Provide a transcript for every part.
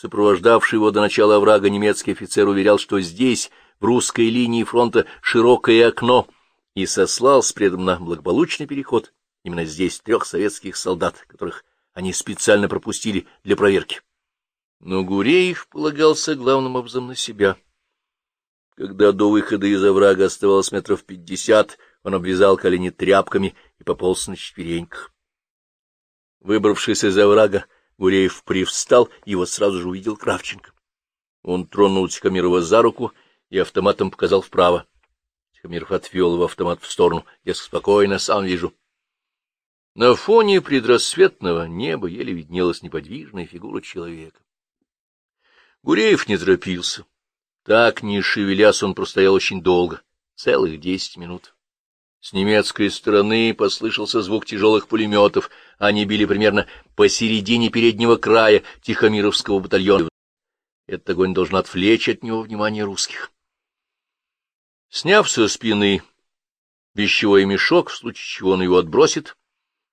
Сопровождавший его до начала оврага немецкий офицер уверял, что здесь, в русской линии фронта, широкое окно, и сослал с на благополучный переход именно здесь трех советских солдат, которых они специально пропустили для проверки. Но Гуреев полагался главным образом на себя. Когда до выхода из оврага оставалось метров пятьдесят, он обвязал колени тряпками и пополз на четвереньках. Выбравшись из оврага, Гуреев привстал вот сразу же увидел Кравченко. Он тронул Тихомирова за руку и автоматом показал вправо. Тихомиров отвел его автомат в сторону. Я спокойно, сам вижу. На фоне предрассветного неба еле виднелась неподвижная фигура человека. Гуреев не торопился. Так, не шевелясь, он простоял очень долго, целых десять минут. С немецкой стороны послышался звук тяжелых пулеметов. Они били примерно посередине переднего края Тихомировского батальона. Этот огонь должен отвлечь от него внимание русских. Сняв со спины вещевой мешок, в случае чего он его отбросит,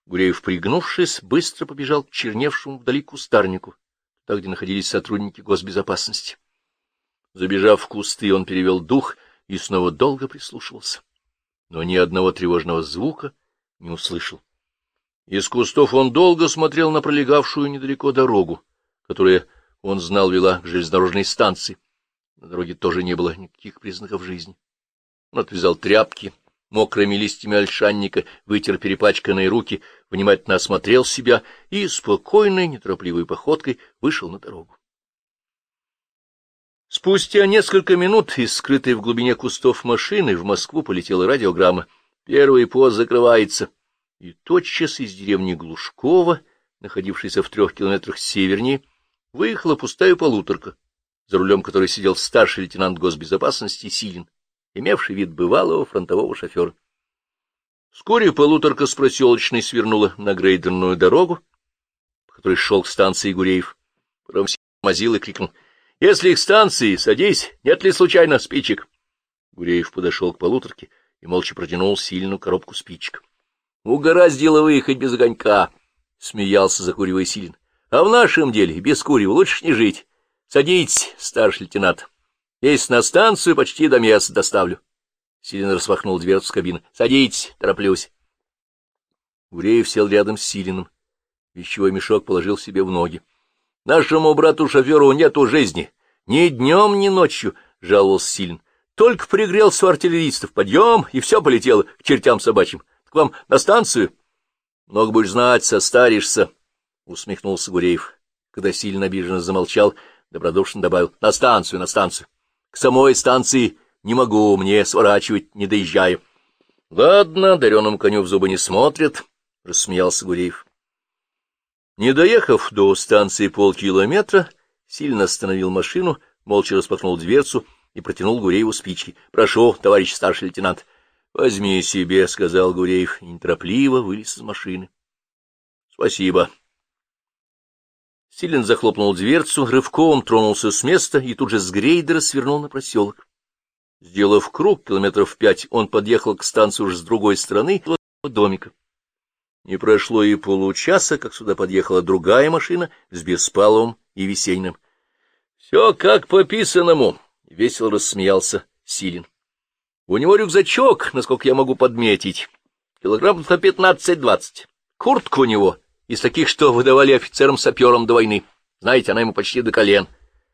Гуреев, пригнувшись, быстро побежал к черневшему вдали кустарнику, там, где находились сотрудники госбезопасности. Забежав в кусты, он перевел дух и снова долго прислушивался но ни одного тревожного звука не услышал. Из кустов он долго смотрел на пролегавшую недалеко дорогу, которая, он знал, вела к железнодорожной станции. На дороге тоже не было никаких признаков жизни. Он отвязал тряпки, мокрыми листьями ольшанника, вытер перепачканные руки, внимательно осмотрел себя и спокойной, неторопливой походкой вышел на дорогу. Спустя несколько минут из скрытой в глубине кустов машины в Москву полетела радиограмма. Первый пост закрывается. И тотчас из деревни Глушкова, находившейся в трех километрах севернее, выехала пустая полуторка, за рулем которой сидел старший лейтенант госбезопасности Силин, имевший вид бывалого фронтового шофера. Вскоре полуторка с проселочной свернула на грейдерную дорогу, по которой шел к станции Гуреев. Потом мазил и крикнул — если их станции, садись, нет ли случайно спичек? Гуреев подошел к полуторке и молча протянул сильную коробку спичек. — Угораздило выехать без огонька, — смеялся, закуривая Силин. — А в нашем деле без курева лучше не жить. Садитесь, старший лейтенант. Есть на станцию, почти до места доставлю. Силин распахнул дверцу с кабины. — Садитесь, тороплюсь. Гуреев сел рядом с Силиным. Вещевой мешок положил себе в ноги. Нашему брату-шоферу нету жизни. Ни днем, ни ночью, — жаловался Силин. Только пригрелся у артиллеристов. Подъем, и все полетело к чертям собачьим. К вам на станцию? Много будешь знать, состаришься, — усмехнулся Гуреев. Когда Силин обиженно замолчал, добродушно добавил. — На станцию, на станцию. К самой станции не могу, мне сворачивать, не доезжаю. — Ладно, дареному коню в зубы не смотрят, — рассмеялся Гуреев. Не доехав до станции полкилометра, сильно остановил машину, молча распахнул дверцу и протянул Гурееву спички. — Прошу, товарищ старший лейтенант. — Возьми себе, — сказал Гуреев, и неторопливо вылез из машины. — Спасибо. Силин захлопнул дверцу, рывком тронулся с места и тут же с грейдера свернул на проселок. Сделав круг километров пять, он подъехал к станции уже с другой стороны домика. Не прошло и получаса, как сюда подъехала другая машина с Беспаловым и Весенным. — Все как по писанному, — весело рассмеялся Силин. — У него рюкзачок, насколько я могу подметить, килограммов на пятнадцать-двадцать. Куртка у него из таких, что выдавали офицерам-саперам до войны. Знаете, она ему почти до колен.